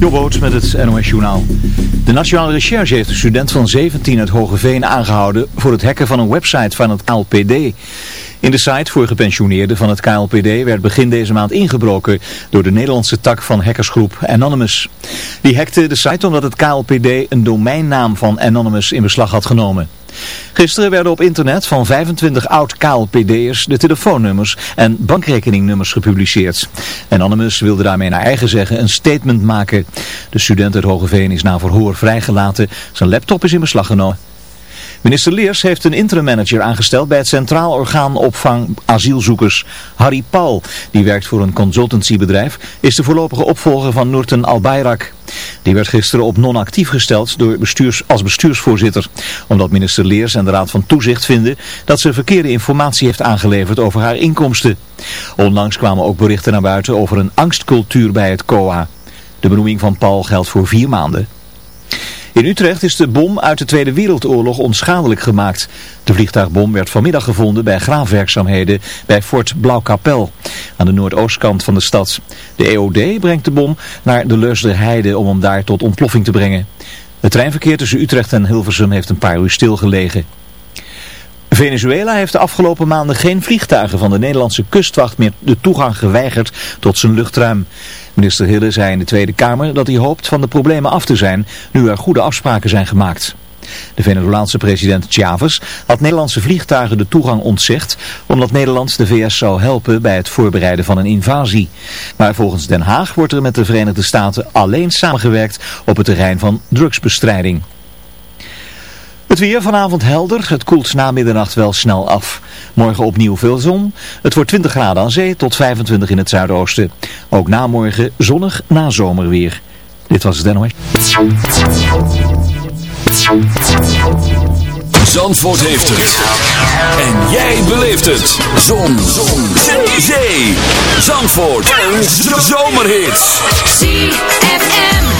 Jobboot met het NOS Journaal. De Nationale Recherche heeft een student van 17 uit Hogeveen aangehouden voor het hacken van een website van het KLPD. In de site voor gepensioneerden van het KLPD werd begin deze maand ingebroken door de Nederlandse tak van hackersgroep Anonymous. Die hackte de site omdat het KLPD een domeinnaam van Anonymous in beslag had genomen. Gisteren werden op internet van 25 oud-KLPD'ers de telefoonnummers en bankrekeningnummers gepubliceerd. Anonymous wilde daarmee naar eigen zeggen een statement maken. De student uit Hogeveen is na verhoor vrijgelaten. Zijn laptop is in beslag genomen. Minister Leers heeft een interim manager aangesteld bij het Centraal Orgaan Opvang Asielzoekers. Harry Paul, die werkt voor een consultancybedrijf, is de voorlopige opvolger van Noorten Albayrak. Die werd gisteren op non-actief gesteld door bestuurs, als bestuursvoorzitter. Omdat minister Leers en de Raad van Toezicht vinden dat ze verkeerde informatie heeft aangeleverd over haar inkomsten. Onlangs kwamen ook berichten naar buiten over een angstcultuur bij het COA. De benoeming van Paul geldt voor vier maanden. In Utrecht is de bom uit de Tweede Wereldoorlog onschadelijk gemaakt. De vliegtuigbom werd vanmiddag gevonden bij graafwerkzaamheden bij Fort Blauwkapel aan de noordoostkant van de stad. De EOD brengt de bom naar de Leusderheide om hem daar tot ontploffing te brengen. Het treinverkeer tussen Utrecht en Hilversum heeft een paar uur stilgelegen. Venezuela heeft de afgelopen maanden geen vliegtuigen van de Nederlandse kustwacht meer de toegang geweigerd tot zijn luchtruim. Minister Hille zei in de Tweede Kamer dat hij hoopt van de problemen af te zijn nu er goede afspraken zijn gemaakt. De Venezolaanse president Chavez had Nederlandse vliegtuigen de toegang ontzegd omdat Nederland de VS zou helpen bij het voorbereiden van een invasie. Maar volgens Den Haag wordt er met de Verenigde Staten alleen samengewerkt op het terrein van drugsbestrijding. Het weer vanavond helder, het koelt na middernacht wel snel af. Morgen opnieuw veel zon. Het wordt 20 graden aan zee tot 25 in het zuidoosten. Ook na morgen zonnig na zomerweer. Dit was het NOS. Zandvoort heeft het. En jij beleeft het. Zon. zon. Zee. Zee. Zandvoort. Een zomerhit. ZFM.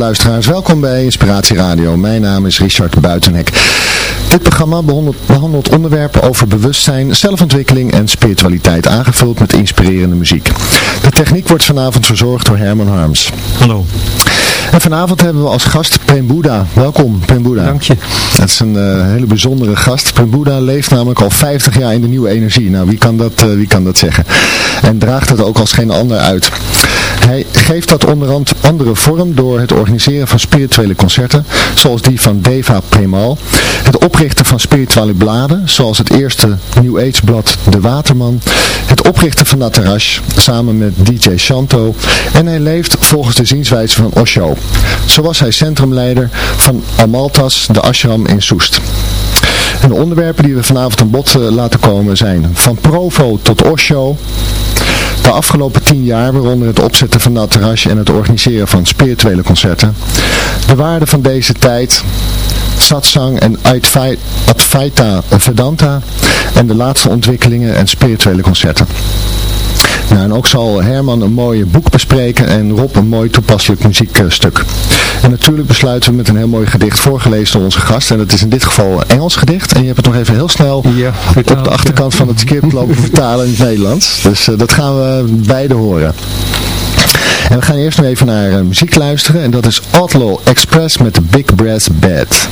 Luisteraars, welkom bij Inspiratie Radio. Mijn naam is Richard Buitenhek. Dit programma behandelt, onderwerpen over bewustzijn, zelfontwikkeling en spiritualiteit aangevuld met inspirerende muziek. De techniek wordt vanavond verzorgd door Herman Harms. Hallo. En vanavond hebben we als gast Prem Welkom Prem Dank je. Het is een uh, hele bijzondere gast. Prem leeft namelijk al 50 jaar in de nieuwe energie. Nou, wie kan dat, uh, wie kan dat zeggen? En draagt het ook als geen ander uit. Hij geeft dat onder andere vorm door het organiseren van spirituele concerten, zoals die van Deva Premal, het oprichten van spirituele bladen, zoals het eerste New Age blad De Waterman, het oprichten van Natarash, samen met DJ Shanto, en hij leeft volgens de zienswijze van Osho. Zo was hij centrumleider van Amaltas, de ashram in Soest. En de onderwerpen die we vanavond aan bod eh, laten komen zijn van Provo tot Osho, de afgelopen tien jaar, waaronder het opzetten van dat terrasje en het organiseren van spirituele concerten, de waarde van deze tijd, satsang en Advaita Vedanta en de laatste ontwikkelingen en spirituele concerten. Nou, en ook zal Herman een mooi boek bespreken en Rob een mooi toepasselijk muziekstuk. En natuurlijk besluiten we met een heel mooi gedicht voorgelezen door onze gast. En dat is in dit geval Engels gedicht. En je hebt het nog even heel snel ja, op de achterkant van het script lopen vertalen in het Nederlands. Dus eh, dat gaan we beide horen. En we gaan eerst nog even naar eh, muziek luisteren. En dat is Outlaw Express met de Big Brass Band.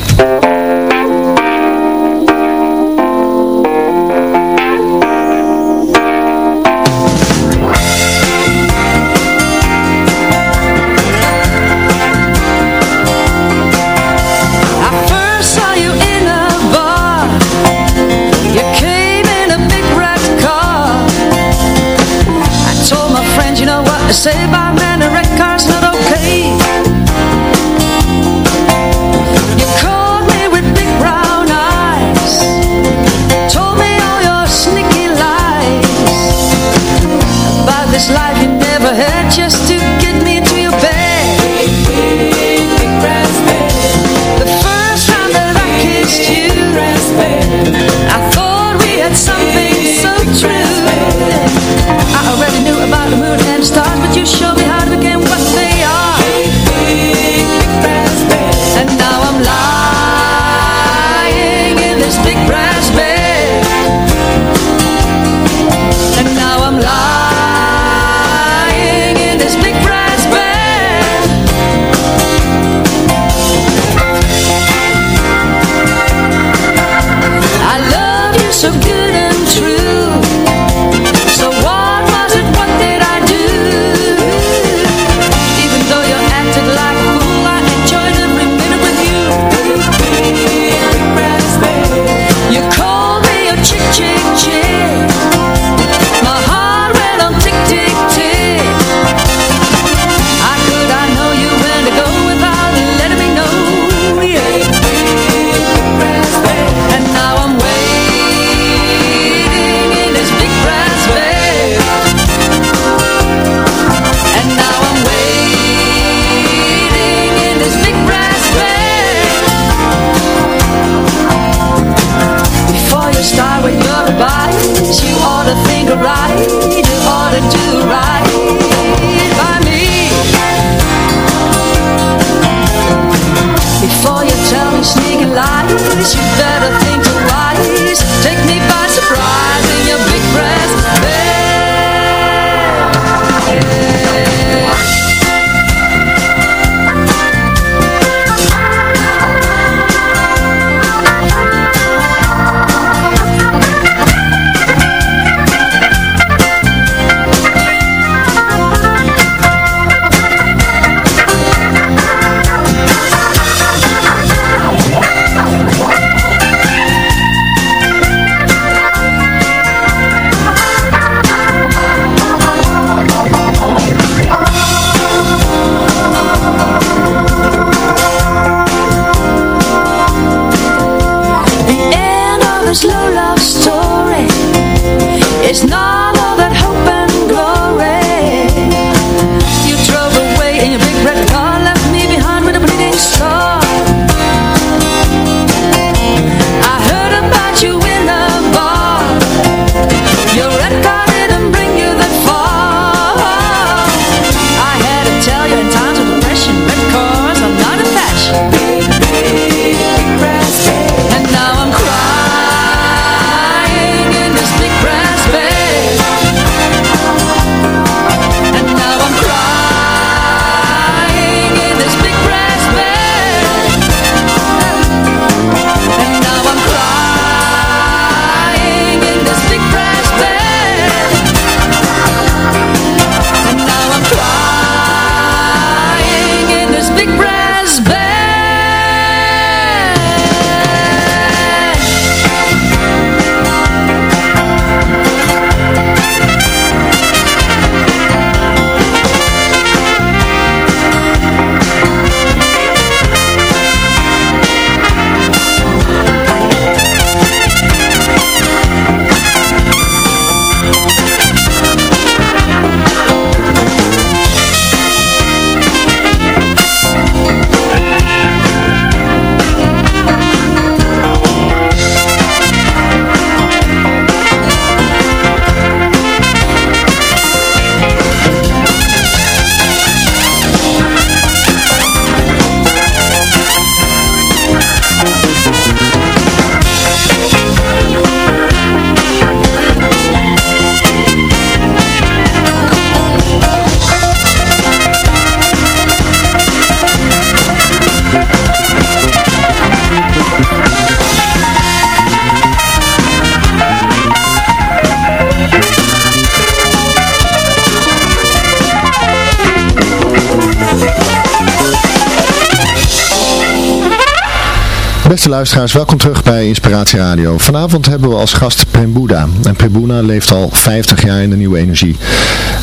Beste luisteraars, welkom terug bij Inspiratie Radio. Vanavond hebben we als gast Prembuda. En Prembuda leeft al 50 jaar in de nieuwe energie.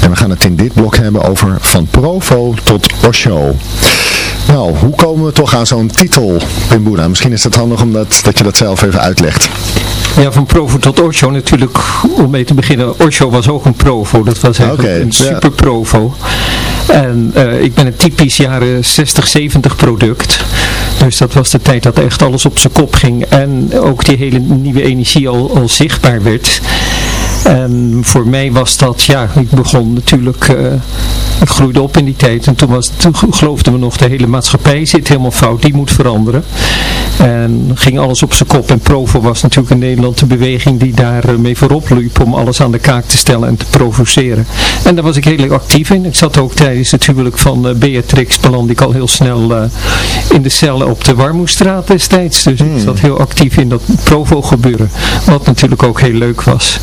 En we gaan het in dit blok hebben over van Provo tot Osho. Nou, hoe komen we toch aan zo'n titel, Prembuda? Misschien is het handig omdat dat je dat zelf even uitlegt. Ja, van Provo tot Osho natuurlijk, om mee te beginnen. Osho was ook een Provo, dat was eigenlijk een super Provo. En eh, ik ben een typisch jaren 60, 70 product. Dus dat was de tijd dat echt alles op zijn kop ging. En ook die hele nieuwe energie al, al zichtbaar werd. En voor mij was dat, ja, ik begon natuurlijk, eh, ik groeide op in die tijd. En toen, was, toen geloofden we nog, de hele maatschappij zit helemaal fout, die moet veranderen. En ging alles op zijn kop. En Provo was natuurlijk in Nederland de beweging die daar eh, voorop liep om alles aan de kaak te stellen en te provoceren. En daar was ik heel actief in. Ik zat ook tijdens het huwelijk van eh, Beatrix belandde ik al heel snel in de cellen op de Warmoestraat destijds. Dus ik zat heel actief in dat Provo gebeuren. Wat natuurlijk ook heel leuk was.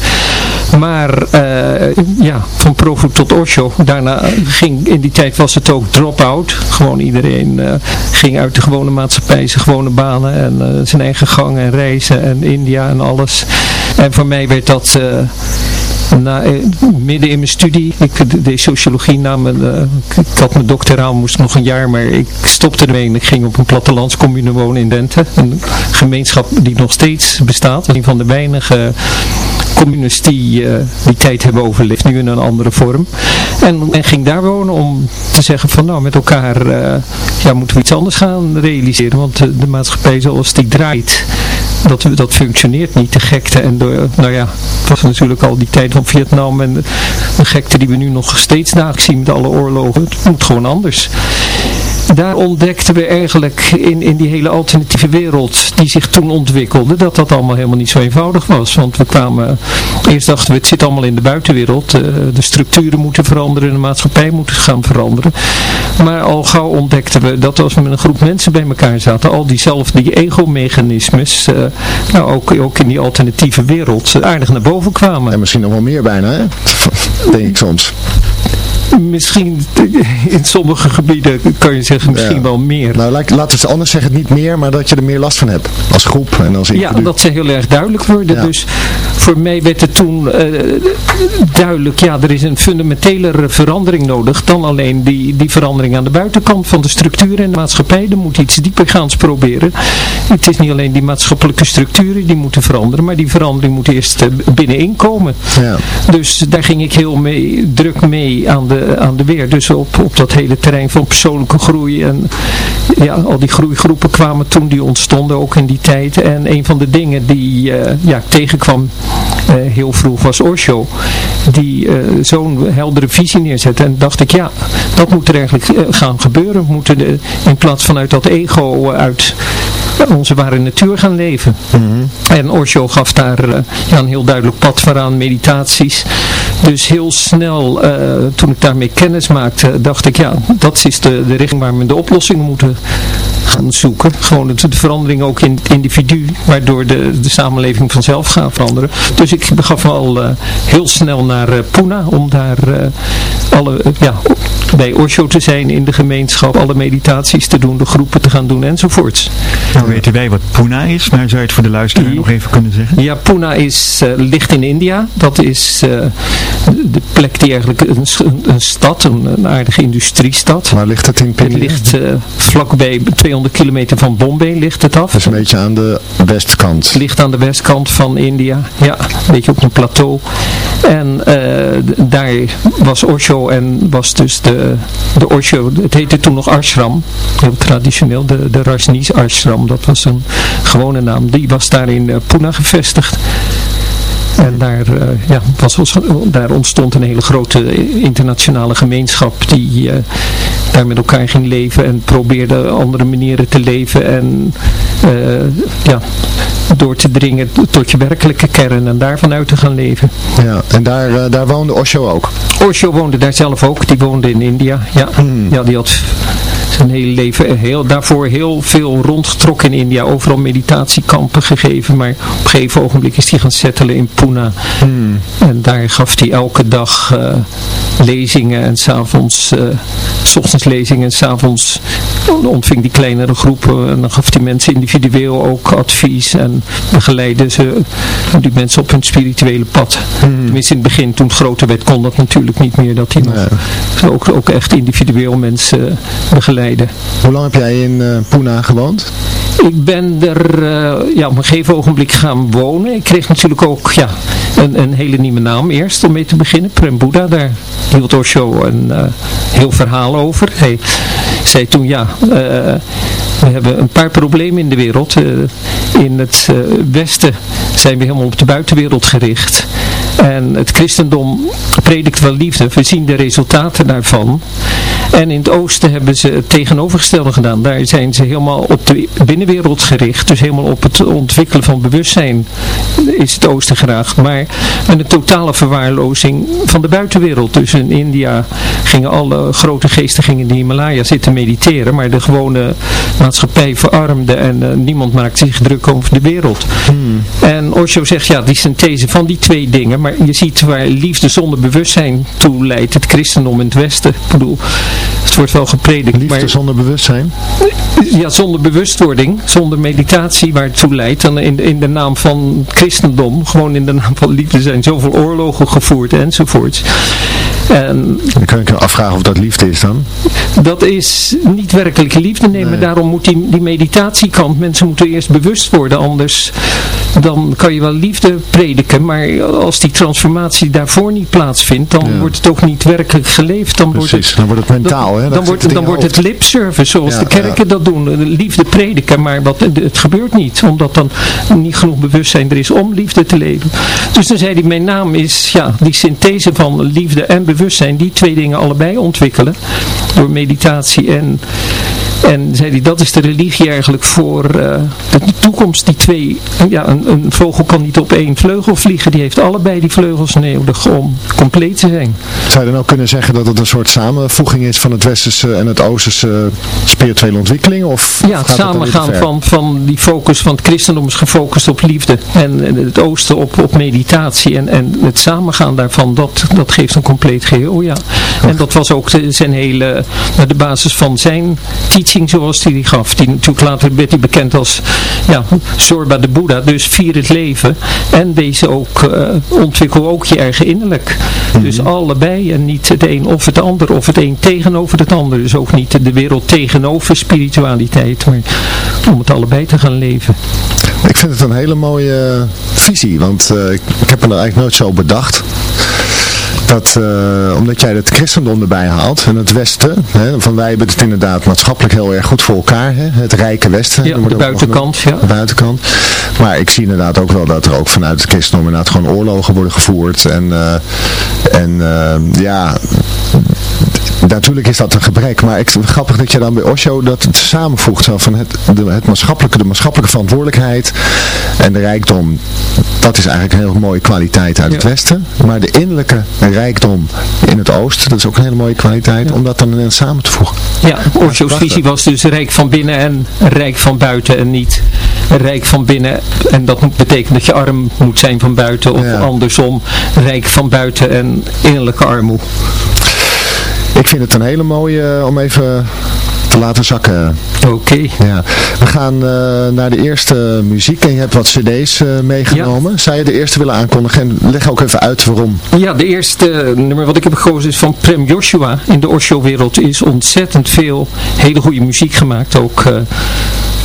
Maar eh, ja, van Provo tot Osho. Daarna ging, in die tijd was het ook drop-out. Gewoon iedereen eh, ging uit de gewone maatschappij, zijn gewone banen en eh, zijn eigen gang en reizen en India en alles. En voor mij werd dat... na, midden in mijn studie, ik de- deed sociologie na mijn, ik, ik had mijn doctoraal, moest nog een jaar, maar ik stopte ermee en ik ging op een plattelandscommune wonen in Dente. Een gemeenschap die nog steeds bestaat, een van de weinige communes die eh, die tijd hebben overleefd, nu in een andere vorm. En, en ging daar wonen om te zeggen van nou met elkaar eh, ja, moeten we iets anders gaan realiseren, want de, de maatschappij zoals die draait, dat, dat functioneert niet, de gekte en nou ja, het was natuurlijk al die tijd van Vietnam en de, de gekte die we nu nog steeds dagelijks zien met alle oorlogen, het moet gewoon anders. Daar ontdekten we eigenlijk in, in die hele alternatieve wereld die zich toen ontwikkelde, dat dat allemaal helemaal niet zo eenvoudig was. Want we kwamen, eerst dachten we het zit allemaal in de buitenwereld, eh, de structuren moeten veranderen, de maatschappij moet gaan veranderen. Maar al gauw ontdekten we dat als we met een groep mensen bij elkaar zaten, al diezelfde die ego-mechanismes, eh, nou ook, ook in die alternatieve wereld, eh, aardig naar boven kwamen. En misschien nog wel meer bijna, hè? Denk ik soms. Misschien in sommige gebieden kan je zeggen misschien Ja. wel meer. Nou, laat- laten we het anders zeggen, niet meer, maar dat je er meer last van hebt. Als groep en als Ja, individu. dat ze heel erg duidelijk worden. Ja. Dus voor mij werd het toen eh, duidelijk, ja, er is een fundamentelere verandering nodig dan alleen die, die verandering aan de buitenkant van de structuren en de maatschappij. Er moet iets diepergaans proberen. Het is niet alleen die maatschappelijke structuren die moeten veranderen, maar die verandering moet eerst eh, binnenin komen. Ja. Dus daar ging ik heel mee, druk mee aan de, aan de weer. Dus op, op dat hele terrein van persoonlijke groei. En ja, al die groeigroepen kwamen toen, die ontstonden ook in die tijd. En een van de dingen die eh, ja, ik tegenkwam eh, heel vroeg was Osho. Die eh, zo'n heldere visie neerzette. En dacht ik, ja, dat moet er eigenlijk eh, gaan gebeuren. We moeten de, in plaats vanuit dat ego eh, uit onze ware natuur gaan leven. En Osho gaf daar eh, ja, een heel duidelijk pad vooraan, meditaties. Dus heel snel, eh, toen ik daarmee kennis maakte, dacht ik, ja, dat is de, de richting waar we de oplossingen moeten gaan zoeken. Gewoon de, de verandering ook in het individu, waardoor de, de samenleving vanzelf gaat veranderen. Dus ik begaf me al eh, heel snel naar eh, Pune, om daar eh, alle, ja, bij Osho te zijn in de gemeenschap, alle meditaties te doen, de groepen te gaan doen enzovoorts. Nou weten wij wat Pune is, maar zou je het voor de luisteraar nog even kunnen zeggen? Ja, Pune is, eh, ligt in India. Dat is eh, de- plek die eigenlijk een, een stad, een, een aardige industriestad. Waar ligt het in Het India? ligt eh, vlakbij 200 kilometer van Bombay ligt het af. Dat is een beetje aan de westkant. Ligt aan de westkant van India. Ja, een beetje op een plateau. En eh, daar was Osho en was dus de, de Osho, het heette toen nog ashram, heel traditioneel, de, de Rajneesh ashram, dat was een gewone naam. Die was daar in eh, Pune gevestigd. En daar, eh, ja, was, was- daar ontstond een hele grote internationale gemeenschap die eh, daar met elkaar ging leven en probeerde andere manieren te leven en eh, ja, door te dringen tot je werkelijke kern en daarvan uit te gaan leven. Ja, en daar, daar woonde Osho ook. Osho woonde daar zelf ook, die woonde in India. Ja, ja die had zijn hele leven heel, daarvoor heel veel rondgetrokken in India. Overal meditatiekampen gegeven. Maar op een gegeven ogenblik is hij gaan settelen in Pune. Hmm. En daar gaf hij elke dag eh, lezingen en s'avonds, uh, s ochtends lezingen en s'avonds ontving die kleinere groepen. En dan gaf hij mensen individueel ook advies en begeleidde ze, die mensen op hun spirituele pad. Hmm. Tenminste in het begin, toen het groter werd, kon dat natuurlijk niet meer. Dat hij nog ook, ook echt individueel mensen Hoe lang heb jij in uh, Pune gewoond? Ik ben er uh, ja, op een gegeven ogenblik gaan wonen. Ik kreeg natuurlijk ook ja, een, een hele nieuwe naam eerst om mee te beginnen. Prem Buddha, daar hield Osho een uh, heel verhaal over. Hij zei toen ja, we hebben een paar problemen in de wereld. in het westen zijn we helemaal op de buitenwereld gericht. En het christendom predikt wel liefde. We zien de resultaten daarvan. En in het oosten hebben ze het tegenovergestelde gedaan. Daar zijn ze helemaal op de binnenwereld gericht. Dus helemaal op het ontwikkelen van bewustzijn is het oosten graag. Maar met een totale verwaarlozing van de buitenwereld. Dus in India gingen alle grote geesten gingen in de Himalaya zitten mediteren. Maar de gewone maatschappij verarmde en uh, niemand maakte zich druk over de wereld. Hmm. En Osho zegt ja, die synthese van die twee dingen. Maar je ziet waar liefde zonder bewustzijn toe leidt. Het christendom in het westen. Ik bedoel, het wordt wel gepredikt. Liefde maar, zonder bewustzijn? Ja, zonder bewustwording, zonder meditatie waar het toe leidt. Dan in, in de naam van christendom, gewoon in de naam van liefde zijn zoveel oorlogen gevoerd enzovoorts. En, dan kan ik je afvragen of dat liefde is dan? Dat is niet werkelijk liefde, nee, nee. maar daarom moet die, die meditatiekant, mensen moeten eerst bewust worden, anders dan kan je wel liefde prediken, maar als die transformatie daarvoor niet plaatsvindt, dan ja. wordt het ook niet werkelijk geleefd. Dan Precies, wordt het, dan wordt het mentaal. Dan, hè? dan, wordt, dan wordt het lipservice, zoals Ja, de kerken ja. dat doen. Liefde prediken, maar wat, het gebeurt niet, omdat dan niet genoeg bewustzijn er is om liefde te leven. Dus dan zei hij, mijn naam is ja, die synthese van liefde en bewustzijn, die twee dingen allebei ontwikkelen, door meditatie en... En zei hij, dat is de religie eigenlijk voor uh, de toekomst. Die twee, ja, een, een, vogel kan niet op één vleugel vliegen. Die heeft allebei die vleugels nodig om compleet te zijn. Zou je dan ook kunnen zeggen dat het een soort samenvoeging is van het westerse en het oosterse spirituele ontwikkeling? Of ja, het samengaan van, van die focus van het christendom is gefocust op liefde. En, en het oosten op, op meditatie. En, en het samengaan daarvan, dat, dat geeft een compleet geheel, ja. En dat was ook de, zijn hele, de basis van zijn teaching zoals hij die gaf. Die natuurlijk later werd hij bekend als ja, Sorba de Boeddha. Dus vier het leven. En deze ook uh, ontwikkel ook je eigen innerlijk. Mm -hmm. Dus allebei en niet het een of het ander. Of het een tegenover het ander. Dus ook niet de wereld tegenover spiritualiteit. Maar om het allebei te gaan leven. Ik vind het een hele mooie visie. Want uh, ik, ik heb me er eigenlijk nooit zo bedacht dat uh, omdat jij het christendom erbij haalt en het westen, hè, van wij hebben het inderdaad maatschappelijk heel erg goed voor elkaar, hè, het rijke westen. Ja, de buitenkant, ja. De buitenkant. Maar ik zie inderdaad ook wel dat er ook vanuit het christendom inderdaad gewoon oorlogen worden gevoerd en, uh, en uh, ja... Natuurlijk is dat een gebrek, maar ik vind het grappig dat je dan bij Osho dat het samenvoegt. Zo van het, de, het maatschappelijke, de maatschappelijke verantwoordelijkheid en de rijkdom. Dat is eigenlijk een hele mooie kwaliteit uit ja. het westen. Maar de innerlijke rijkdom in het oosten, dat is ook een hele mooie kwaliteit ja. om dat dan samen te voegen. Ja, Osho's visie was dus rijk van binnen en rijk van buiten en niet rijk van binnen. En dat betekent dat je arm moet zijn van buiten of ja. andersom rijk van buiten en innerlijke armoe. Ik vind het een hele mooie om even te laten zakken. Oké. Okay. Ja. We gaan uh, naar de eerste muziek en je hebt wat cd's uh, meegenomen. Ja. Zou je de eerste willen aankondigen en leg ook even uit waarom? Ja, de eerste nummer wat ik heb gekozen is van Prem Joshua. In de Osho-wereld is ontzettend veel hele goede muziek gemaakt. Ook uh,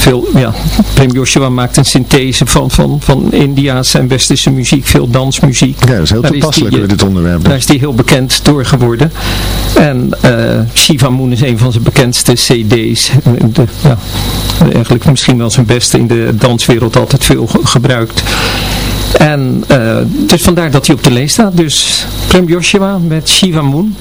veel, ja, Prem Joshua maakt een synthese van, van, van Indiaanse en westerse muziek, veel dansmuziek. Ja, dat is heel daar toepasselijk is die, dit onderwerp. Daar is die heel bekend door geworden. En uh, Shiva Moon is een van zijn bekendste cd's. De, ja, eigenlijk misschien wel zijn beste in de danswereld altijd veel ge gebruikt. En uh, dus vandaar dat hij op de lijst staat. Dus Prem Joshua met Shiva Moon.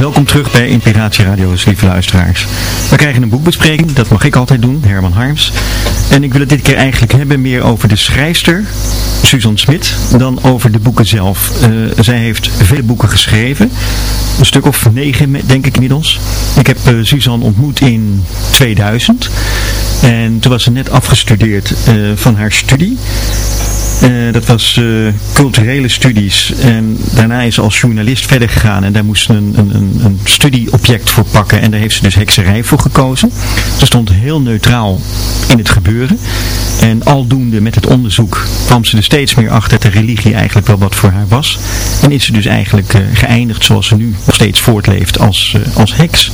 Welkom terug bij Inspiratie Radio, lieve luisteraars. We krijgen een boekbespreking, dat mag ik altijd doen, Herman Harms. En ik wil het dit keer eigenlijk hebben meer over de schrijfster, Suzanne Smit, dan over de boeken zelf. Uh, zij heeft vele boeken geschreven, een stuk of negen denk ik inmiddels. Ik heb uh, Suzanne ontmoet in 2000 en toen was ze net afgestudeerd uh, van haar studie. Uh, dat was uh, culturele studies. En daarna is ze als journalist verder gegaan. En daar moest ze een, een, een, studieobject voor pakken. En daar heeft ze dus hekserij voor gekozen. Ze stond heel neutraal in het gebeuren. En aldoende met het onderzoek kwam ze er steeds meer achter dat de religie eigenlijk wel wat voor haar was. En is ze dus eigenlijk uh, geëindigd zoals ze nu nog steeds voortleeft als, als heks.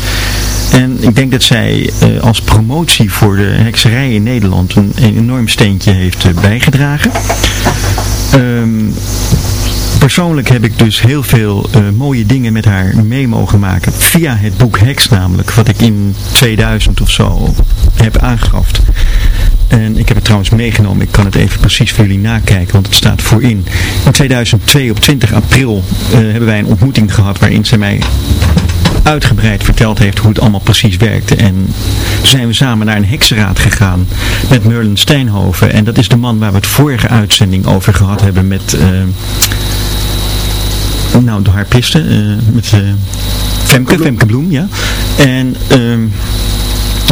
En ik denk dat zij als promotie voor de hekserij in Nederland een, enorm steentje heeft bijgedragen. Um, persoonlijk heb ik dus heel veel uh, mooie dingen met haar mee mogen maken. Via het boek Heks namelijk, wat ik in 2000 of zo heb aangeschaft. En ik heb het trouwens meegenomen. Ik kan het even precies voor jullie nakijken, want het staat voorin. In 2002 op 20 april hebben wij een ontmoeting gehad waarin zij mij uitgebreid verteld heeft hoe het allemaal precies werkte. En toen zijn we samen naar een heksenraad gegaan met Merlin Steenhoven. En dat is de man waar we het vorige uitzending over gehad hebben met... Uh, nou, de harpisten, uh, met uh, Femke, Femke Bloem, ja. En... Uh,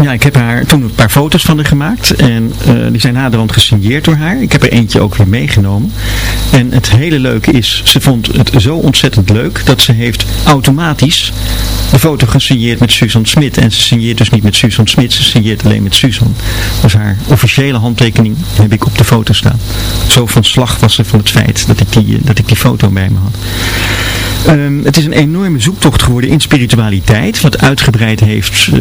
ja, ik heb haar toen een paar foto's van haar gemaakt. En uh, die zijn naderhand gesigneerd door haar. Ik heb er eentje ook weer meegenomen. En het hele leuke is, ze vond het zo ontzettend leuk dat ze heeft automatisch de foto gesigneerd met Susan Smit. En ze signeert dus niet met Susan Smit, ze signeert alleen met Susan. Dus haar officiële handtekening heb ik op de foto staan. Zo van slag was ze van het feit dat ik die, dat ik die foto bij me had. Um, het is een enorme zoektocht geworden in spiritualiteit, wat uitgebreid heeft uh,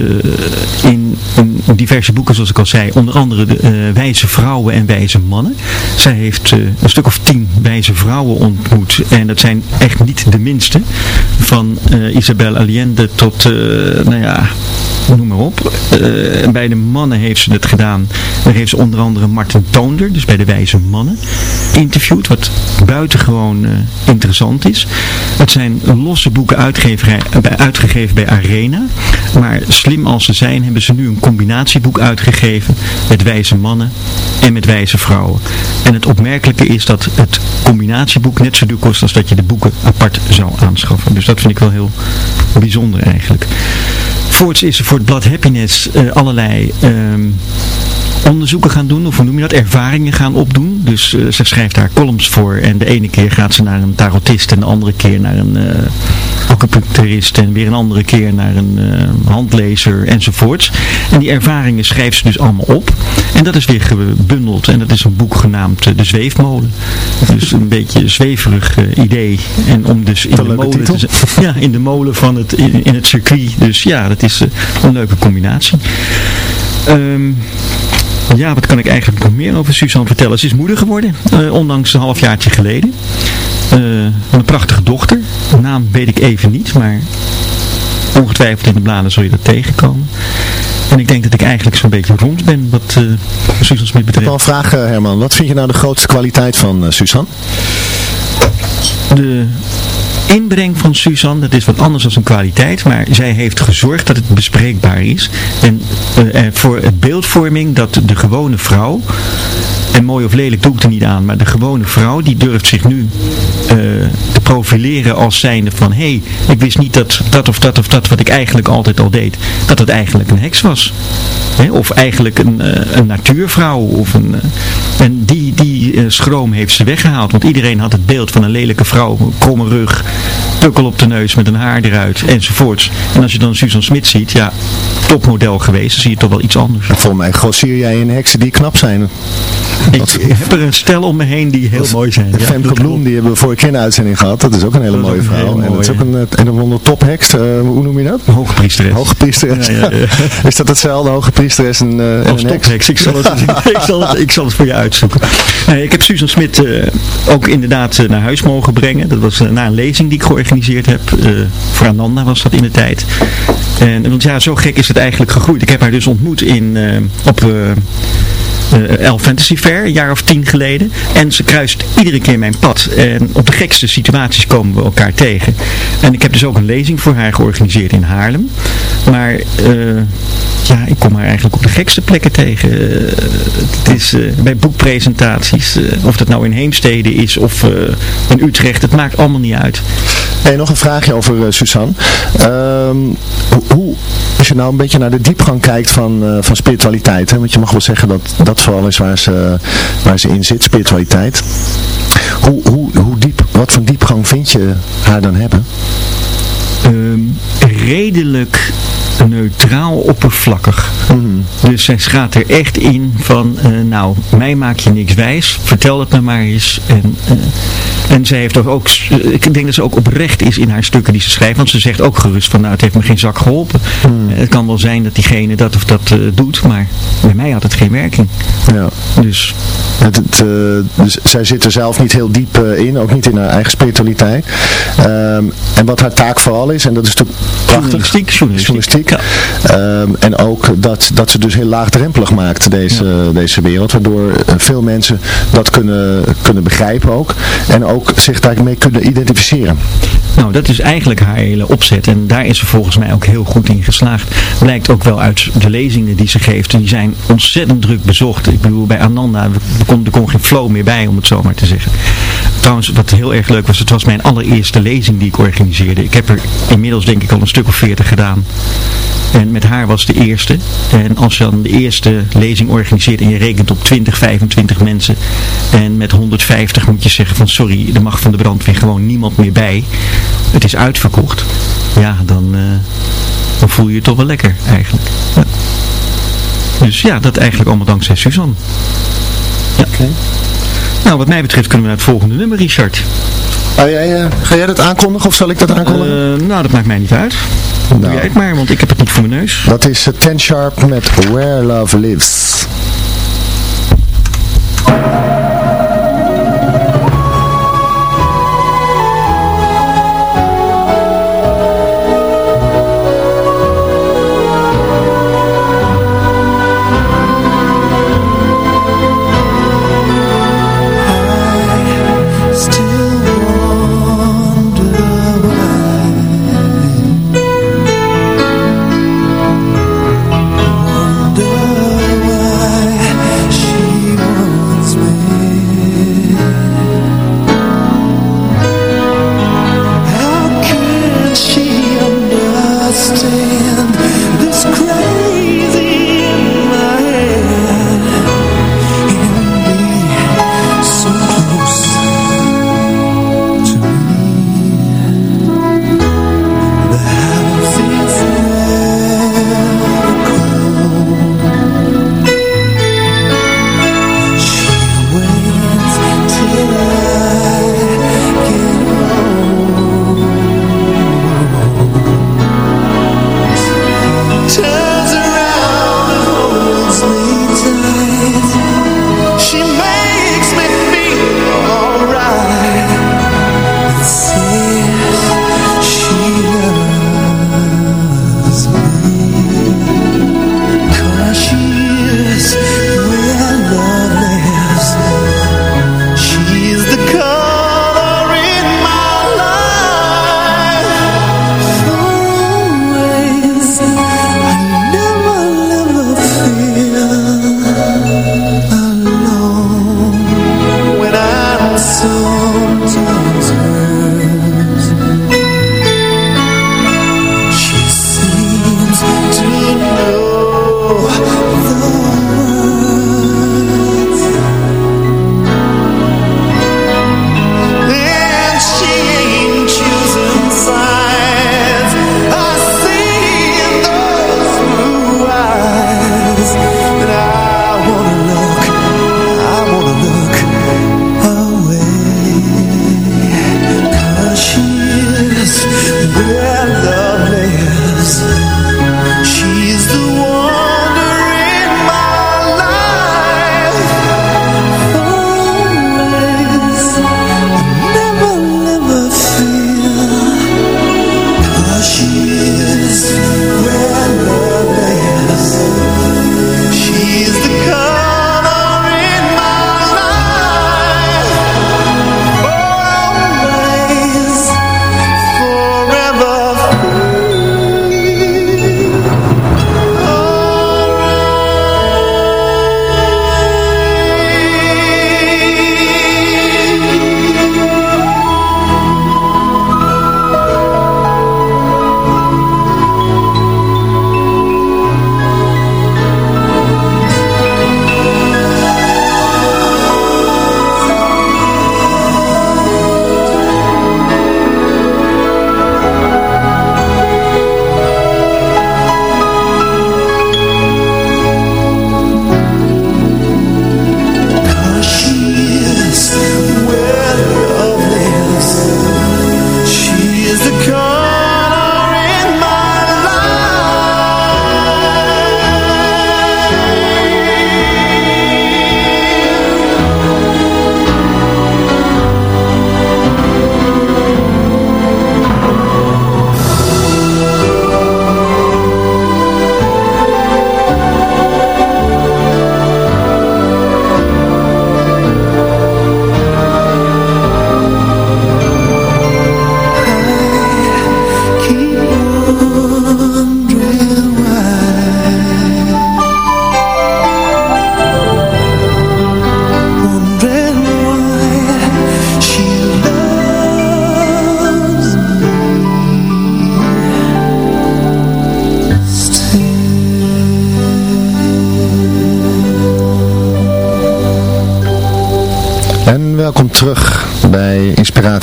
in, in, diverse boeken, zoals ik al zei, onder andere de, uh, wijze vrouwen en wijze mannen. Zij heeft uh, een stuk of tien wijze vrouwen ontmoet en dat zijn echt niet de minste, van Isabel Allende tot, nou ja, noem maar op. bij de mannen heeft ze het gedaan. Daar heeft ze onder andere Martin Toonder, dus bij de wijze mannen, interviewd, wat buitengewoon interessant is. Zijn losse boeken uitgegeven bij Arena. Maar slim als ze zijn, hebben ze nu een combinatieboek uitgegeven met wijze mannen en met wijze vrouwen. En het opmerkelijke is dat het combinatieboek net zo duur kost als dat je de boeken apart zou aanschaffen. Dus dat vind ik wel heel bijzonder eigenlijk. Voorts is er voor het blad Happiness uh, allerlei... Uh, onderzoeken gaan doen, of hoe noem je dat, ervaringen gaan opdoen. Dus uh, ze schrijft daar columns voor en de ene keer gaat ze naar een tarotist en de andere keer naar een uh, acupuncturist en weer een andere keer naar een uh, handlezer enzovoorts. En die ervaringen schrijft ze dus allemaal op. En dat is weer gebundeld en dat is een boek genaamd De Zweefmolen. Dus een beetje een zweverig idee. En om dus in de, molen te, ja, in de molen van het, in, in, het circuit. Dus ja, dat is een leuke combinatie. Um, ja, wat kan ik eigenlijk nog meer over Suzanne vertellen? Ze is moeder geworden, uh, ondanks een halfjaartje geleden. Uh, een prachtige dochter. De naam weet ik even niet, maar ongetwijfeld in de bladen zul je dat tegenkomen. En ik denk dat ik eigenlijk zo'n beetje rond ben wat uh, Suzanne Smit betreft. Ik heb een vraag Herman. Wat vind je nou de grootste kwaliteit van Suzanne? De inbreng van Suzanne, dat is wat anders dan een kwaliteit, maar zij heeft gezorgd dat het bespreekbaar is. En uh, voor het beeldvorming dat de gewone vrouw, en mooi of lelijk doe ik er niet aan, maar de gewone vrouw die durft zich nu uh, te profileren als zijnde van, hé, hey, ik wist niet dat dat of dat of dat wat ik eigenlijk altijd al deed, dat het eigenlijk een heks was. He, of eigenlijk een, een natuurvrouw. Of een, en die, die schroom heeft ze weggehaald, want iedereen had het beeld van een lelijke vrouw, kromme rug, tukkel op de neus met een haar eruit enzovoorts. En als je dan Susan Smit ziet, ja, topmodel geweest, dan zie je toch wel iets anders. Voor mij grosseer jij in heksen die knap zijn. Ik heb er een stel om me heen die heel mooi zijn. Ja, Femke Bloem, die hebben we vorige keer een uitzending gehad. Dat is ook een hele mooie vrouw. Hele mooie, en dat is ook een, een, een topheks. Uh, hoe noem je dat? Hoge priesteres. Hoge priesteres. Ja, ja, is dat hetzelfde, hoge priesteres en, uh, en topheks. Ik zal, het, ik, zal het, ik zal het voor je uitzoeken. Ik heb Susan Smit uh, ook inderdaad naar huis mogen brengen. Dat was na een lezing die ik georganiseerd heb. voor Ananda was dat in de tijd. En, want ja, zo gek is het eigenlijk gegroeid. Ik heb haar dus ontmoet in, op uh, Fantasy Fair, een jaar of tien geleden. En ze kruist iedere keer mijn pad. En op de gekste situaties komen we elkaar tegen. En ik heb dus ook een lezing voor haar georganiseerd in Haarlem. Maar ja, ik kom haar eigenlijk op de gekste plekken tegen. het is bij boekpresentaties, of dat nou in Heemstede is of in Utrecht, het maakt allemaal niet uit. Nog een vraagje over Suzanne. Ehm, hoe, als je nou een beetje naar de diepgang kijkt van, van spiritualiteit, hè, want je mag wel zeggen dat dat vooral is waar ze, waar ze in zit, spiritualiteit. Hoe, hoe, hoe diep, wat voor diepgang vind je haar dan hebben? Um, redelijk neutraal oppervlakkig. Mm. Dus zij gaat er echt in van, uh, nou, mij maak je niks wijs, vertel het me maar eens. En, uh, en zij heeft ook, ook, ik denk dat ze ook oprecht is in haar stukken die ze schrijft, want ze zegt ook gerust van, nou, het heeft me geen zak geholpen. Mm. het kan wel zijn dat diegene dat of dat uh, doet, maar bij mij had het geen werking. Ja. Dus... Het, het, dus zij zit er zelf niet heel diep in, ook niet in haar eigen spiritualiteit. Um, en wat haar taak vooral is, en dat is natuurlijk prachtig. Journalistiek, journalistiek. Um, en ook dat, dat ze dus heel laagdrempelig maakt, deze, deze wereld. Waardoor eh, veel mensen dat kunnen, kunnen begrijpen ook. En ook zich daarmee kunnen identificeren. Nou, dat is eigenlijk haar hele opzet. En daar is ze volgens mij ook heel goed in geslaagd. Blijkt ook wel uit de lezingen die ze geeft. Die zijn ontzettend druk bezocht. Ik bedoel, bij Ananda, er kon, er kon geen flow meer bij, om het zo maar te zeggen. Trouwens, wat heel erg leuk was, het was mijn allereerste lezing die ik organiseerde. Ik heb er inmiddels denk ik al een stuk of veertig gedaan. En met haar was de eerste. En als je dan de eerste lezing organiseert en je rekent op 20, 25 mensen. En met 150 moet je zeggen van sorry, er mag van de brandweer gewoon niemand meer bij. Het is uitverkocht. Ja, dan, uh, dan voel je je toch wel lekker eigenlijk. Dus ja, dat eigenlijk allemaal dankzij Suzanne. Ja. Nou, wat mij betreft kunnen we naar het volgende nummer, Richard. Jij, uh, ga jij dat aankondigen of zal ik dat aankondigen? Uh, nou, dat maakt mij niet uit. Nou, Doe jij het maar, want ik heb het niet voor mijn neus. Dat is uh, Ten Sharp met Where Love Lives.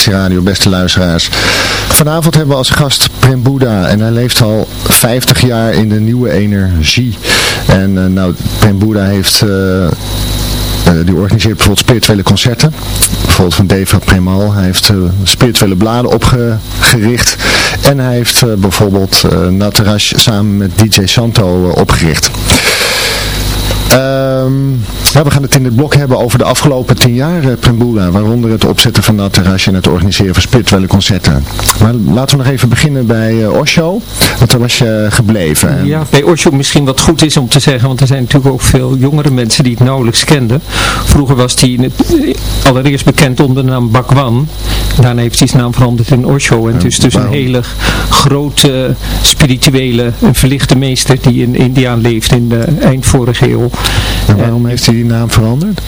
Radio, beste luisteraars. Vanavond hebben we als gast Prem Boeddha en hij leeft al 50 jaar in de nieuwe energie. En uh, nou, Prem Boeddha heeft... Uh, die organiseert bijvoorbeeld spirituele concerten. Bijvoorbeeld van Deva Premal. Hij heeft spirituele bladen opgericht. En hij heeft bijvoorbeeld Natarash samen met DJ Santo opgericht. Um, ja, we gaan het in dit blok hebben over de afgelopen tien jaar uh, waaronder het opzetten van dat terrasje en het organiseren van spirituele concerten. Maar laten we nog even beginnen bij uh, Osho, want daar was je gebleven. Ja, bij Osho misschien wat goed is om te zeggen, want er zijn natuurlijk ook veel jongere mensen die het nauwelijks kenden. Vroeger was hij allereerst bekend onder de naam Bhagwan, daarna heeft hij zijn naam veranderd in Osho en het is dus een hele grote spirituele, verlichte meester die in India leeft in de eind vorige eeuw. En waarom heeft hij die naam veranderd?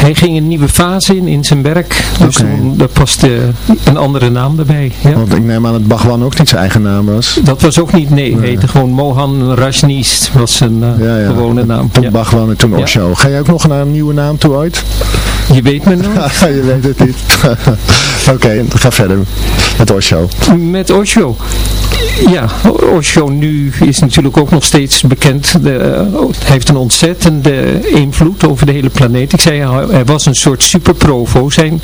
Hij ging een nieuwe fase in, in zijn werk. Dus toen, daar paste een andere naam erbij. Ja. Want ik neem aan dat Bhagwan ook niet zijn eigen naam was. Dat was ook niet, nee. Hij heette gewoon Mohan Rajneesh, was zijn eh, Ja, ja. gewone naam. Toen. Bhagwan en toen. Osho. Ga jij ook nog naar een nieuwe naam toe ooit? Je weet me nog. je weet het niet. Oké, ga verder met Osho. Met Osho. Ja, Osho nu is natuurlijk ook nog steeds bekend. De, eh, hij heeft een ontzettende invloed over de hele planeet. Ik zei, hij was een soort superprovo. Zijn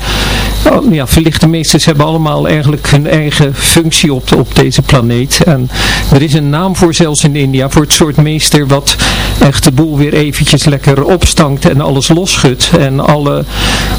oh, ja, verlichte meesters hebben allemaal eigenlijk hun eigen functie op, op deze planeet. En er is een naam voor zelfs in India, voor het soort meester wat echt de boel weer eventjes lekker opstankt en alles losschudt. En alle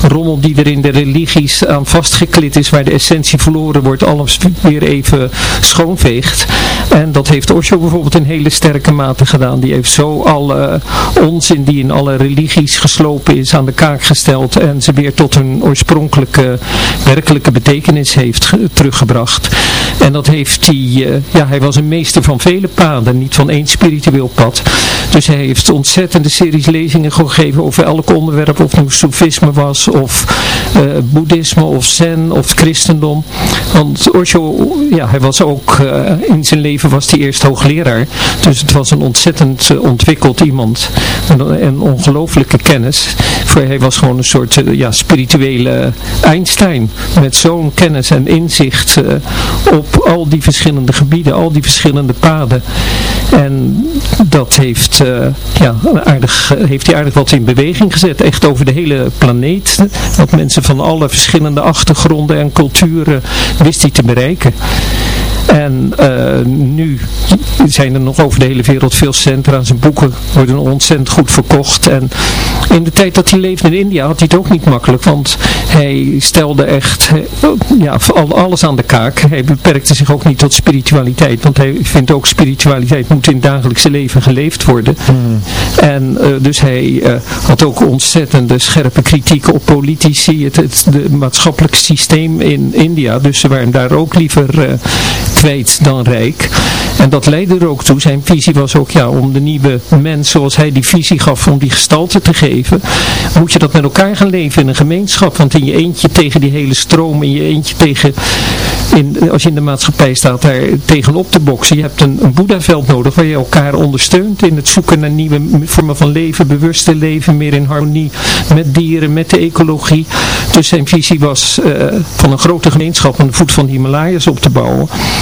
rommel die er in de religies aan vastgeklit is, waar de essentie verloren wordt, alles weer even schoonveegt. En dat heeft Osho bijvoorbeeld in hele sterke mate gedaan. Die heeft zo alle onzin die in alle religies geslopen is aan de kaak gesteld en ze weer tot hun oorspronkelijke werkelijke betekenis heeft ge- teruggebracht. En dat heeft hij, eh, ja hij was een meester van vele paden, niet van één spiritueel pad. Dus hij heeft ontzettende series lezingen gegeven over elk onderwerp, of het nu soefisme was, of eh, boeddhisme, of zen, of christendom. Want Osho, ja, hij was ook, eh, in zijn leven was hij eerst hoogleraar. Dus het was een ontzettend ontwikkeld iemand. En een ongelooflijke kennis. Voor hij was gewoon een soort eh, ja, spirituele Einstein. Met zo'n kennis en inzicht eh, op al die verschillende gebieden, al die verschillende paden. En dat heeft, eh, ja, aardig, heeft hij aardig wat in beweging gezet. Echt over de hele planeet. Dat mensen van alle verschillende achtergronden en culturen wist hij te bereiken. En eh, nu zijn er nog over de hele wereld veel centra. Zijn boeken worden ontzettend goed verkocht. En in de tijd dat hij leefde in India had hij het ook niet makkelijk. Want hij stelde echt eh, ja, al- alles aan de kaak. Hij beperkte zich ook niet tot spiritualiteit. Want hij vindt ook spiritualiteit moet in het dagelijkse leven geleefd worden. En eh, dus hij had ook ontzettende scherpe kritiek op politici. Het, het de maatschappelijk systeem in India. Dus ze waren daar ook liever eh, kwijt dan rijk. En dat leidde er ook toe. Zijn visie was ook ja, om de nieuwe mens zoals hij die visie gaf om die gestalte te geven. Moet je dat met elkaar gaan leven in een gemeenschap. Want in je eentje tegen die hele stroom. In je eentje tegen, in, als je in de maatschappij staat daar tegenop te boksen. Je hebt een, een boeddhaveld nodig waar je elkaar ondersteunt in het zoeken naar nieuwe vormen van leven. Bewuste leven, meer in harmonie met dieren, met de ecologie. Dus zijn visie was eh, van een grote gemeenschap aan de voet van de Himalayas op te bouwen.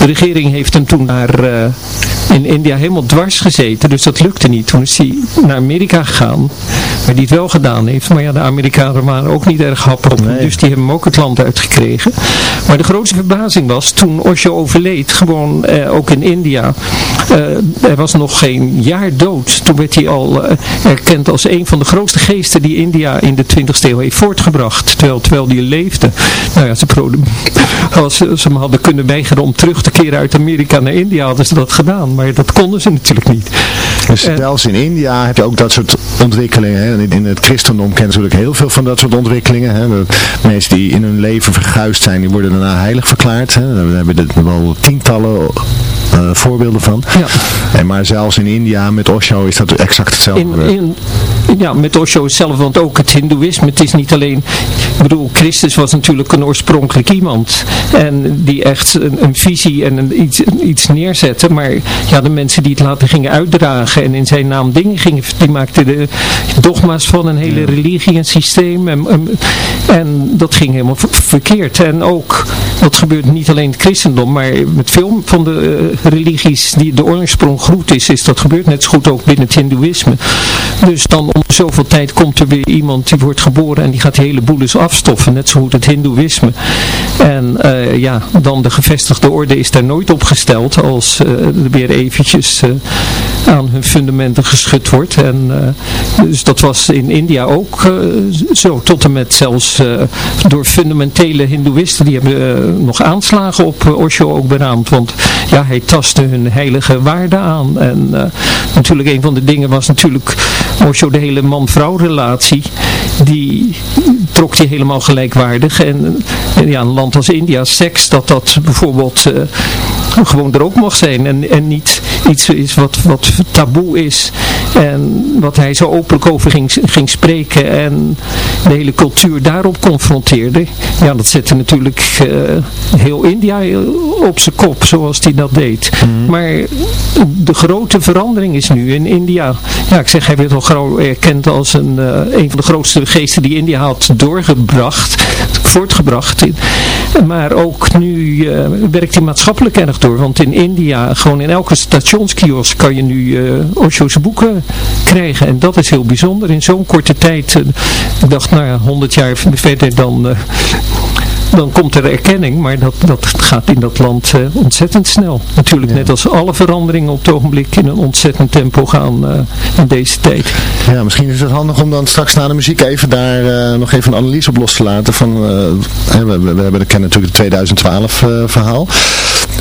De regering heeft hem toen naar, eh, in India helemaal dwars gezeten, dus dat lukte niet. Toen is hij naar Amerika gegaan, waar hij het wel gedaan heeft. Maar ja, de Amerikanen waren ook niet erg happig dus die hebben hem ook het land uitgekregen. Maar de grootste verbazing was, toen Osho overleed, gewoon eh, ook in India, eh, hij was nog geen jaar dood. Toen werd hij al erkend als een van de grootste geesten die India in de 20e eeuw heeft voortgebracht, terwijl, terwijl die leefde. Nou ja, ze, als ze hem hadden kunnen weigeren om terug te keren uit Amerika naar India, hadden ze dat gedaan. Maar dat konden ze natuurlijk niet. Dus En- zelfs in India heb je ook dat soort ontwikkelingen. Hè. In- het christendom kennen ze natuurlijk heel veel van dat soort ontwikkelingen. Hè. Mensen die in hun leven verguisd zijn, die worden daarna heilig verklaard. Hè. Daar hebben we er wel tientallen eh, voorbeelden van. Ja. En maar zelfs in India met Osho is dat exact hetzelfde. In, ja, met Osho zelf, want ook het hindoeïsme, het is niet alleen, ik bedoel, Christus was natuurlijk een oorspronkelijk iemand en die echt een, een visie en een, iets, iets neerzette, maar ja, de mensen die het later gingen uitdragen en in zijn naam dingen gingen, die maakten de dogma's van een hele religie en systeem en, en, en dat ging helemaal verkeerd en ook, dat gebeurt niet alleen in het christendom, maar met veel van de uh, religies die de oorsprong goed is, is dat gebeurt net zo goed ook binnen het hindoeïsme. Dus dan om zoveel tijd komt er weer iemand die wordt geboren en die gaat hele boel eens afstoffen, net zo het hindoeïsme. En uh, ja, dan de gevestigde orde is daar nooit opgesteld als uh, er weer eventjes aan hun fundamenten geschud wordt. En dus dat was in India ook zo, tot en met zelfs door fundamentele hindoeïsten, die hebben nog aanslagen op Osho ook beraamd, want ja, hij tastte hun heilige waarden aan. En natuurlijk een van de dingen was natuurlijk Osho de man-vrouw relatie, die trok die helemaal gelijkwaardig. En, ja, een land als India, seks, dat dat bijvoorbeeld uh, gewoon er ook mag zijn. En, en niet iets is wat, wat taboe is. En wat hij zo openlijk over ging, ging spreken en de hele cultuur daarop confronteerde. Ja, dat zette natuurlijk uh, heel India op zijn kop, zoals hij dat deed. Mm. Maar de grote verandering is nu in India. Ja, ik zeg, hij werd al gauw erkend als een, uh, een van de grootste geesten die India had doorgebracht, voortgebracht. Maar ook nu uh, werkt hij maatschappelijk erg door. Want in India, gewoon in elke stationskiosk kan je nu uh, Osho's boeken krijgen. En dat is heel bijzonder. In zo'n korte tijd, ik dacht nou ja, 100 jaar verder dan dan komt er erkenning, maar dat, dat gaat in dat land uh, ontzettend snel. Natuurlijk net als alle veranderingen op het ogenblik in een ontzettend tempo gaan uh, in deze tijd. Ja, misschien is het handig om dan straks na de muziek even daar uh, nog even een analyse op los te laten. Van, we, we, we, hebben, kennen natuurlijk het 2012 verhaal.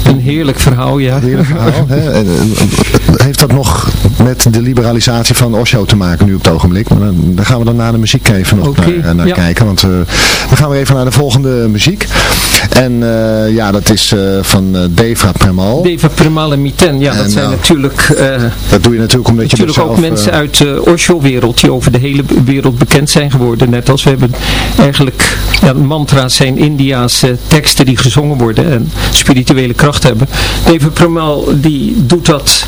Een heerlijk verhaal, ja. Heerlijk verhaal. Hè? Heeft dat nog met de liberalisatie van Osho te maken nu op het ogenblik? Maar dan, daar gaan we dan na de muziek even nog okay, naar, naar ja. kijken. Want we gaan weer even naar de volgende muziek. En uh, ja, dat is uh, van uh, Deva Premal. Deva Premal en Miten, ja, dat zijn natuurlijk... dat doe je natuurlijk omdat natuurlijk je ook mensen uit de Osho-wereld die over de hele wereld bekend zijn geworden. Net als we hebben eigenlijk, ja, mantra's zijn Indiaanse teksten die gezongen worden en spirituele hebben. Deva Premal die doet dat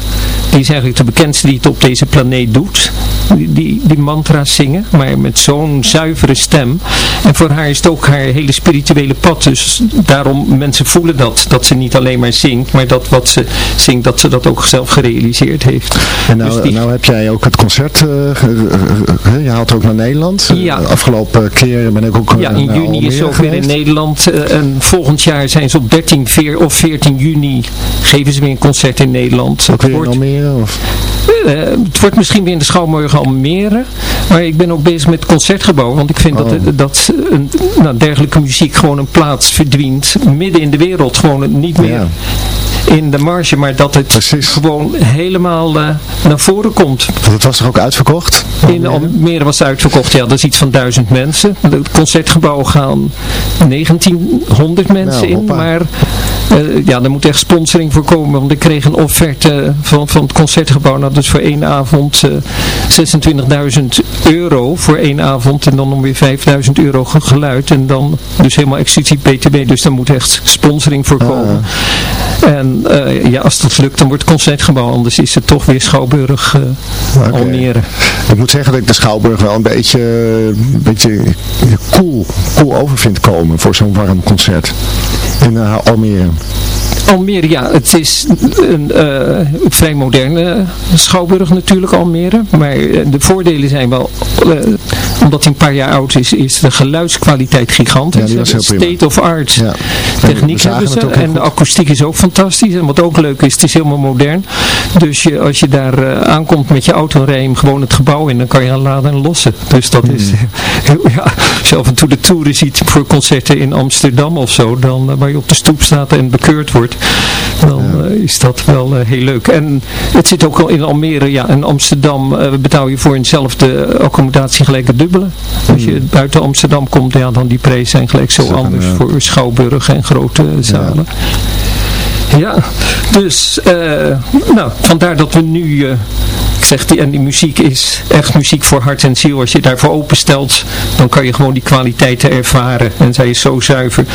die is eigenlijk de bekendste die het op deze planeet doet. Die, die, die mantra's zingen, maar met zo'n zuivere stem. En voor haar is het ook haar hele spirituele pad. Dus daarom mensen voelen dat, dat ze niet alleen maar zingt, maar dat wat ze zingt, dat ze dat ook zelf gerealiseerd heeft. En nou, dus die... nou heb jij ook het concert, uh, uh, je haalt ook naar Nederland. Ja. afgelopen keer ben ik ook Ja, in juni is ze ook weer in Nederland. en volgend jaar zijn ze op 13 of 14 juni, geven ze weer een concert in Nederland. Ook weer in Almere? Of? Uh, het wordt misschien weer in de Schouwburg Almere. Maar ik ben ook bezig met het concertgebouw. Want ik vind oh. dat, dat een, nou, dergelijke muziek gewoon een plaats verdient. Midden in de wereld. Gewoon niet meer ja. in de marge. Maar dat het Precies. gewoon helemaal uh, naar voren komt. Want het was er ook uitverkocht? In Almere was het uitverkocht. Ja, dat is iets van duizend mensen. Het concertgebouw gaan 1900 mensen nou, in. Maar uh, ja, daar moet echt sponsoring voor komen. Want ik kreeg een offerte van, van het concertgebouw. Nou, voor één avond uh, 26.000 euro voor één avond. En dan ongeveer 5.000 euro geluid. En dan dus helemaal exercitie BTB. Dus daar moet echt sponsoring voor komen. Ah. En uh, ja, als dat lukt, dan wordt het concertgebouw. Anders is het toch weer Schouwburg okay. Almere. Ik moet zeggen dat ik de Schouwburg wel een beetje, een beetje cool, cool over vind komen voor zo'n warm concert in uh, Almere. Almere, ja, het is een uh, vrij moderne schouwburg natuurlijk, Almere. Maar de voordelen zijn wel, uh, omdat hij een paar jaar oud is, is de geluidskwaliteit gigantisch. Ja, State of art ja. techniek hebben ze. En de akoestiek is ook fantastisch. En wat ook leuk is, het is helemaal modern. Dus je, als je daar uh, aankomt met je auto, rij je gewoon het gebouw in. Dan kan je aan laden en lossen. Dus dat mm. is, ja, als je af en toe de toeren ziet voor concerten in Amsterdam of zo, dan waar je op de stoep staat en bekeurd wordt dan ja. uh, is dat wel heel leuk. En het zit ook al in Almere, ja, in Amsterdam betaal je voor eenzelfde accommodatie gelijk het dubbele. Hmm. Als je buiten Amsterdam komt, ja, dan die prijzen zijn gelijk zo, anders gaan, voor Schouwburg en grote zalen. Ja, ja dus, nou, vandaar dat we nu zegt hij, en die muziek is echt muziek voor hart en ziel. Als je daarvoor openstelt, dan kan je gewoon die kwaliteiten ervaren. En zij is zo zuiver.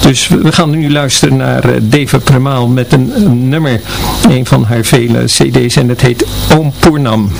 Dus we gaan nu luisteren naar Deva Premaal met een, een, nummer. Een van haar vele cd's en het heet Om Purnam.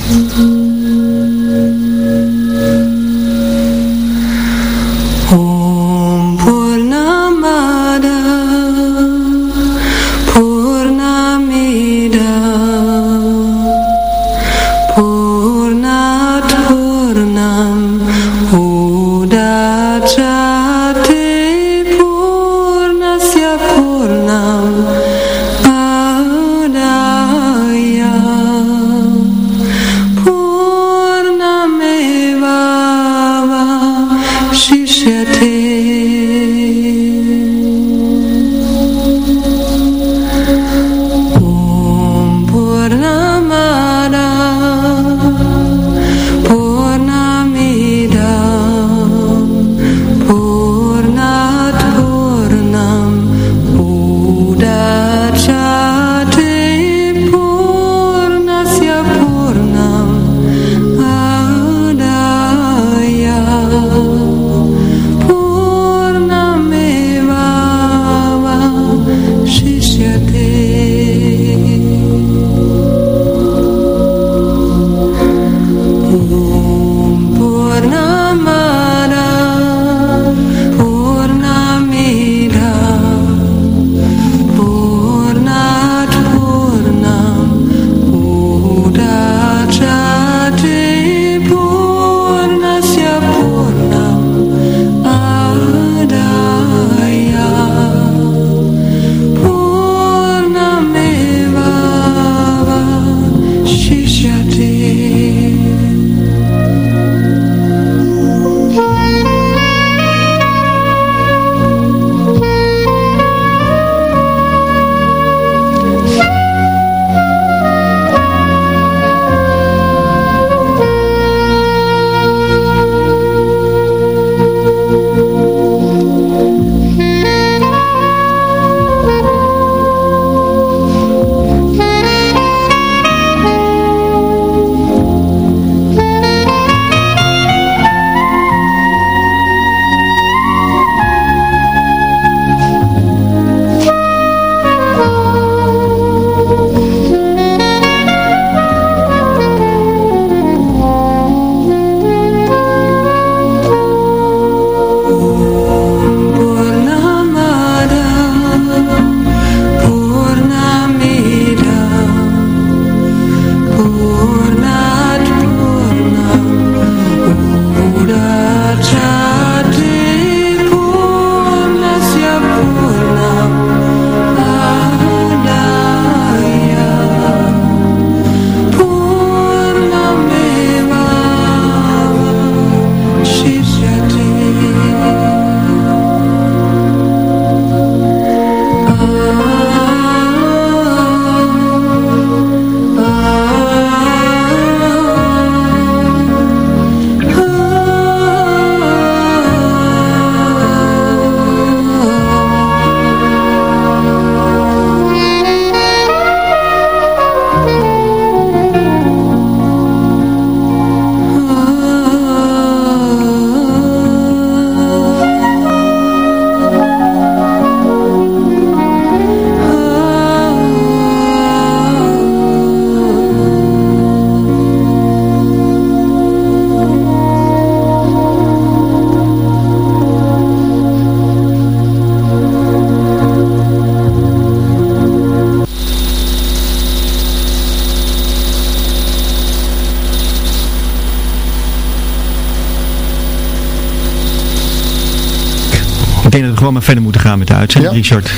Gaan met de uitzending, Richard.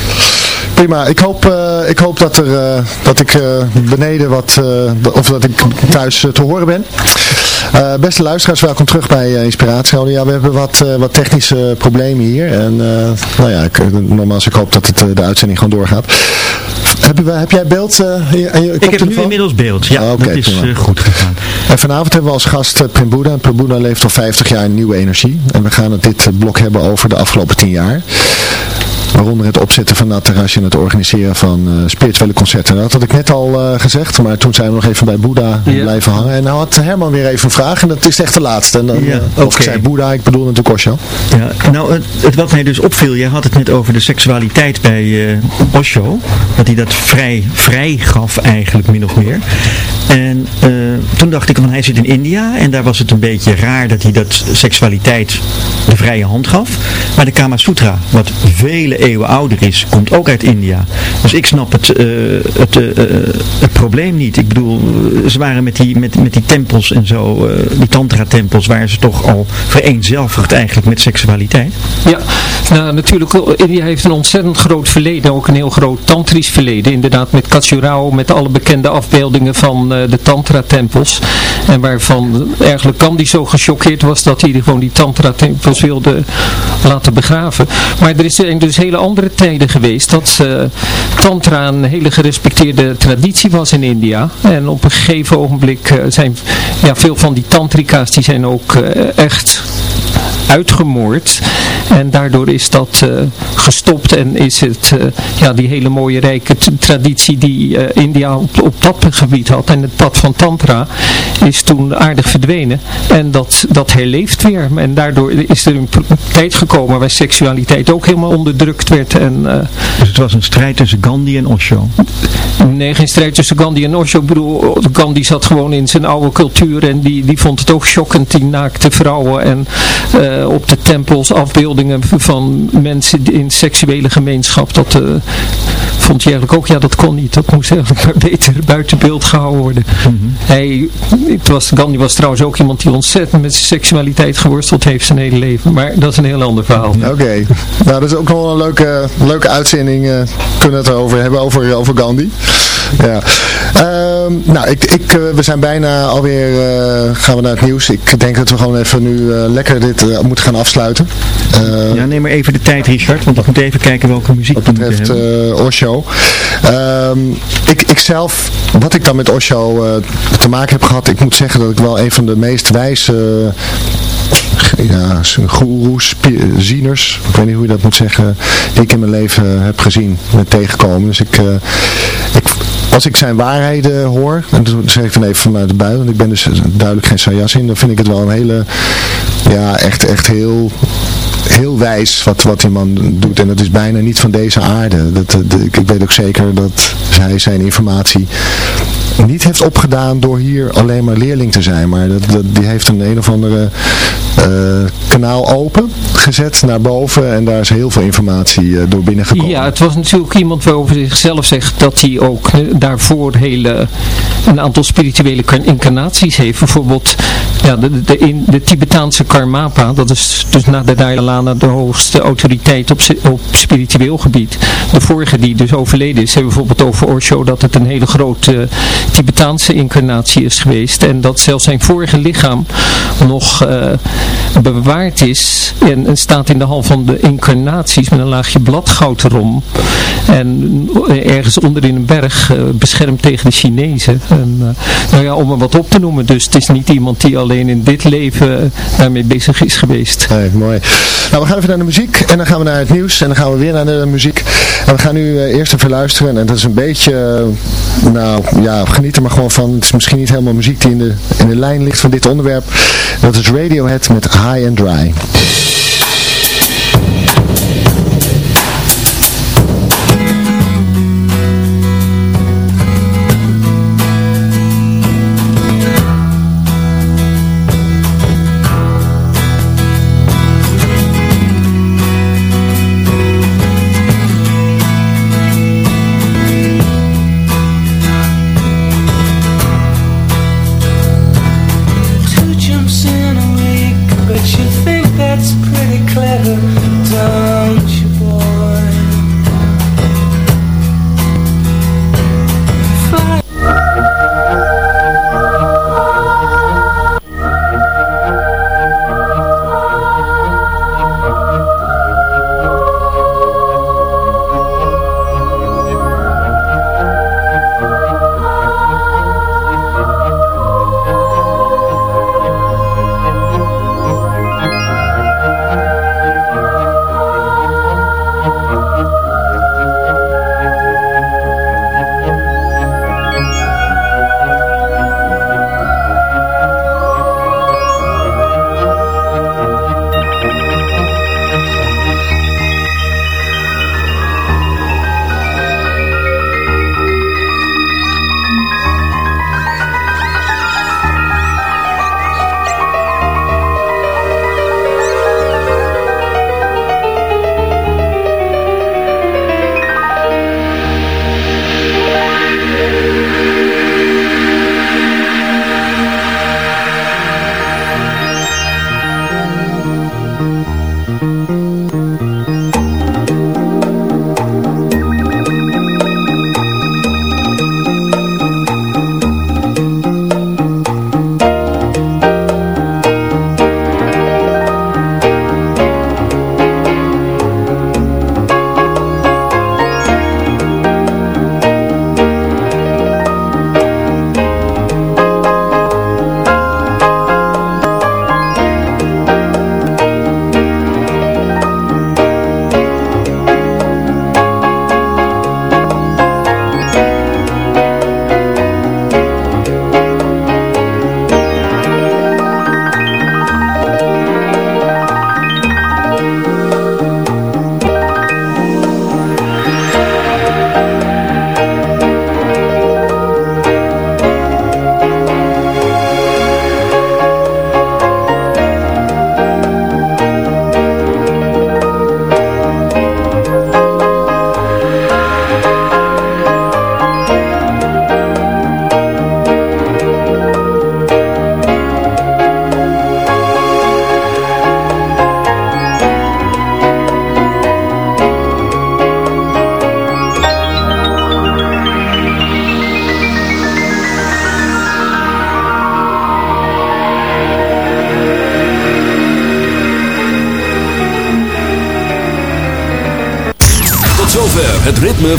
Prima, ik hoop, uh, ik hoop dat, er, uh, dat ik uh, beneden wat, of dat ik thuis te horen ben. beste luisteraars, welkom terug bij Inspiratie. Ja, we hebben wat, wat technische problemen hier. En nou ja, ik, nogmaals, ik hoop dat het, de uitzending gewoon doorgaat. Heb, je, heb jij beeld je Ik heb nu inmiddels beeld, ja, oh, dat is goed gegaan. En vanavond hebben we als gast Pim Boeddha. Pim Boeddha leeft al 50 jaar in nieuwe energie. En we gaan het dit blok hebben over de afgelopen 10 jaar. Waaronder het opzetten van dat terrasje en het organiseren van spirituele concerten. Dat had ik net al gezegd, maar toen zijn we nog even bij Boeddha blijven hangen. En nou had Herman weer even een vraag en dat is echt de laatste. En dan, ja, Of ik zei Boeddha, ik bedoel natuurlijk Osho. Ja, nou, het, wat mij dus opviel, jij had het net over de seksualiteit bij Osho. Dat hij dat vrij, vrij gaf eigenlijk, min of meer. En toen dacht ik, van hij zit in India en daar was het een beetje raar dat hij dat seksualiteit de vrije hand gaf. Maar de Kama Sutra, wat vele eeuwen ouder is, komt ook uit India. Dus ik snap het, uh, het, uh, het probleem niet. Ik bedoel, ze waren met die, met, met die tempels en zo, die tantra-tempels, waren ze toch al vereenzelvigd eigenlijk met seksualiteit. Ja, nou natuurlijk, India heeft een ontzettend groot verleden, ook een heel groot tantrisch verleden. Inderdaad, met Kachurao, met alle bekende afbeeldingen van de En waarvan eigenlijk Gandhi zo gechoqueerd was dat hij gewoon die tantra-tempels wilde laten begraven. Maar er is dus hele andere tijden geweest dat uh, tantra een hele gerespecteerde traditie was in India. En op een gegeven ogenblik uh, zijn ja, veel van die tantrika's die zijn ook uh, echt uitgemoord. En daardoor is dat gestopt en is het ja, die hele mooie rijke traditie die India op, op dat gebied had. En het pad van Tantra is toen aardig verdwenen. En dat, dat herleeft weer. En daardoor is er een tijd gekomen waar seksualiteit ook helemaal onderdrukt werd. En, dus het was een strijd tussen Gandhi en Osho? Nee, geen strijd tussen Gandhi en Osho. Ik bedoel, Gandhi zat gewoon in zijn oude cultuur en die, die vond het ook schokkend, die naakte vrouwen en op de tempels afbeeldingen van mensen in seksuele gemeenschap. Dat uh, vond je eigenlijk ook, ja dat kon niet. Dat moest eigenlijk maar beter buiten beeld gehouden worden. Mm -hmm. Hij, het was, Gandhi was trouwens ook iemand die ontzettend met seksualiteit geworsteld heeft zijn hele leven. Maar dat is een heel ander verhaal. Oké, nou dat is ook nog een leuke, leuke uitzending. Uh, kunnen we het erover hebben, over, over Gandhi. Ja. Um, nou, ik, ik, uh, we zijn bijna alweer, uh, gaan we naar het nieuws. Ik denk dat we gewoon even nu uh, lekker dit moeten gaan afsluiten. ja, neem maar even de tijd Richard, want ik moet even kijken welke muziek Wat betreft Osho. Um, ik, ik zelf, wat ik dan met Osho te maken heb gehad, ik moet zeggen dat ik wel een van de meest wijze ja, goeroes, zieners, ik weet niet hoe je dat moet zeggen, die ik in mijn leven heb gezien, ben tegengekomen. Dus ik, uh, ik als ik zijn waarheden hoor, en dat zeg ik dan even vanuit de bui, want ik ben dus duidelijk geen sajas in, dan vind ik het wel een hele, ja, echt, echt heel heel wijs wat, wat die man doet. En dat is bijna niet van deze aarde. Dat, dat, ik weet ook zeker dat hij zijn informatie niet heeft opgedaan door hier alleen maar leerling te zijn. Maar dat, die heeft een een of andere uh, kanaal open gezet naar boven. En daar is heel veel informatie uh, door binnengekomen. Ja, het was natuurlijk iemand waarover zichzelf zegt dat hij ook uh, daarvoor hele, een aantal spirituele incarnaties heeft. Bijvoorbeeld ja, de, de, in, de Tibetaanse Karmapa. Dat is dus na de Dalai Lama de hoogste autoriteit op, op spiritueel gebied. De vorige die dus overleden is, hebben bijvoorbeeld over Osho dat het een hele grote Tibetaanse incarnatie is geweest. En dat zelfs zijn vorige lichaam nog uh, bewaard is. En, staat in de hal van de incarnaties met een laagje bladgoud erom. En ergens onder in een berg uh, beschermd tegen de Chinezen. En, nou ja, om er wat op te noemen. Dus het is niet iemand die alleen in dit leven daarmee bezig is geweest. Mooi. Nou, we gaan even naar de muziek. En dan gaan we naar het nieuws. En dan gaan we weer naar de muziek. En we gaan nu eerst even luisteren. En dat is een beetje, nou ja, geniet er maar gewoon van. Het is misschien niet helemaal muziek die in de, in de lijn ligt van dit onderwerp. Dat is Radiohead met High and Dry.